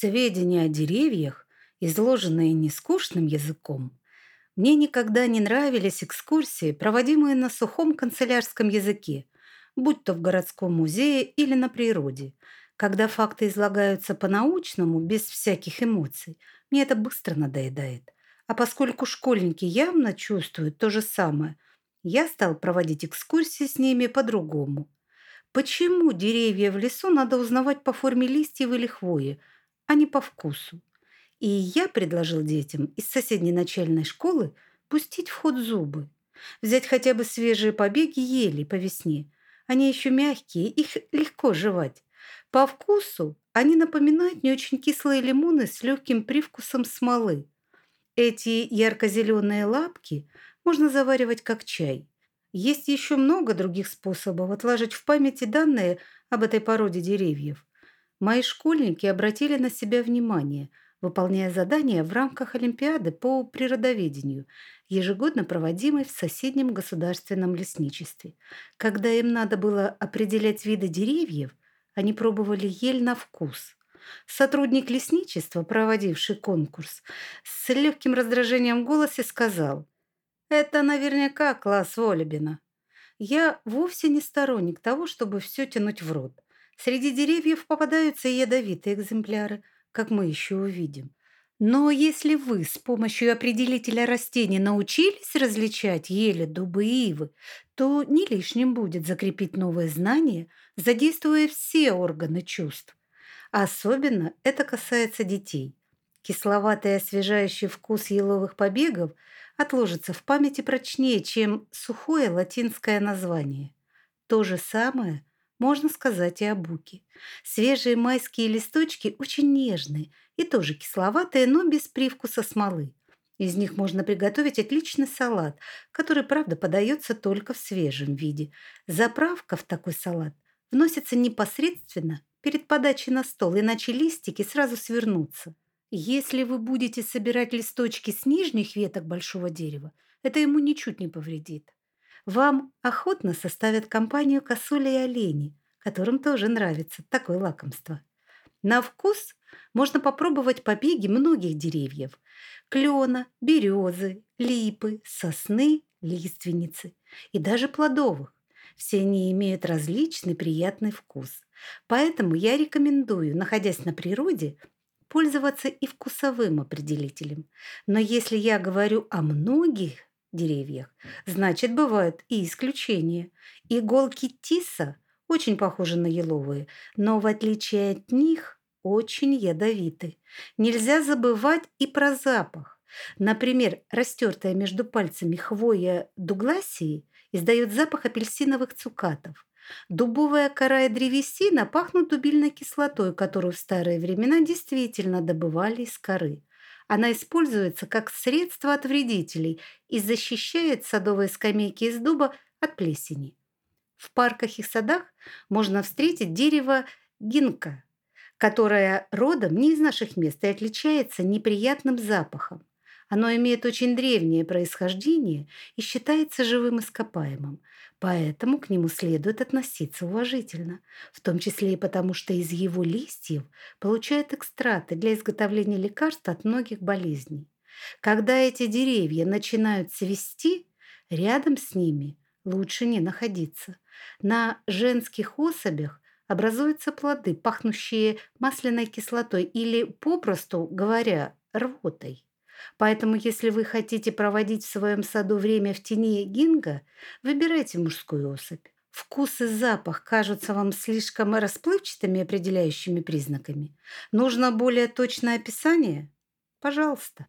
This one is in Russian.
Сведения о деревьях, изложенные нескучным языком, мне никогда не нравились экскурсии, проводимые на сухом канцелярском языке, будь то в городском музее или на природе. Когда факты излагаются по-научному, без всяких эмоций, мне это быстро надоедает. А поскольку школьники явно чувствуют то же самое, я стал проводить экскурсии с ними по-другому. Почему деревья в лесу надо узнавать по форме листьев или хвои, а не по вкусу? И я предложил детям из соседней начальной школы пустить в ход зубы, взять хотя бы свежие побеги ели по весне. Они еще мягкие, их легко жевать. По вкусу они напоминают не очень кислые лимоны с легким привкусом смолы. Эти ярко-зеленые лапки можно заваривать как чай. Есть еще много других способов отложить в памяти данные об этой породе деревьев. Мои школьники обратили на себя внимание, выполняя задания в рамках Олимпиады по природоведению, ежегодно проводимой в соседнем государственном лесничестве. Когда им надо было определять виды деревьев – они пробовали ель на вкус. Сотрудник лесничества, проводивший конкурс, с легким раздражением в голосе сказал «Это наверняка класс Волебина». Я вовсе не сторонник того, чтобы все тянуть в рот. Среди деревьев попадаются ядовитые экземпляры, как мы еще увидим. Но если вы с помощью определителя растений научились различать ели, дубы и ивы, то не лишним будет закрепить новые знания, задействуя все органы чувств. Особенно это касается детей. Кисловатый освежающий вкус еловых побегов отложится в памяти прочнее, чем сухое латинское название. То же самое можно сказать и о буке. Свежие майские листочки очень нежные – и тоже кисловатые, но без привкуса смолы. Из них можно приготовить отличный салат, который, правда, подается только в свежем виде. Заправка в такой салат вносится непосредственно перед подачей на стол, иначе листики сразу свернутся. Если вы будете собирать листочки с нижних веток большого дерева, это ему ничуть не повредит. Вам охотно составят компанию косули и олени, которым тоже нравится такое лакомство. На вкус можно попробовать побеги многих деревьев. Клена, березы, липы, сосны, лиственницы и даже плодовых. Все они имеют различный приятный вкус. Поэтому я рекомендую, находясь на природе, пользоваться и вкусовым определителем. Но если я говорю о многих деревьях, значит, бывают и исключения. Иголки тиса очень похожи на еловые, но в отличие от них очень ядовиты. Нельзя забывать и про запах. Например, растертая между пальцами хвоя дугласии издает запах апельсиновых цукатов. Дубовая кора и древесина пахнут дубильной кислотой, которую в старые времена действительно добывали из коры. Она используется как средство от вредителей и защищает садовые скамейки из дуба от плесени. В парках и садах можно встретить дерево гинка – которая родом не из наших мест и отличается неприятным запахом. Оно имеет очень древнее происхождение и считается живым ископаемым, поэтому к нему следует относиться уважительно, в том числе и потому, что из его листьев получают экстракты для изготовления лекарств от многих болезней. Когда эти деревья начинают цвести, рядом с ними лучше не находиться. На женских особях образуются плоды, пахнущие масляной кислотой или, попросту говоря, рвотой. Поэтому, если вы хотите проводить в своем саду время в тени гинга, выбирайте мужскую особь. Вкус и запах кажутся вам слишком расплывчатыми определяющими признаками. Нужно более точное описание? Пожалуйста.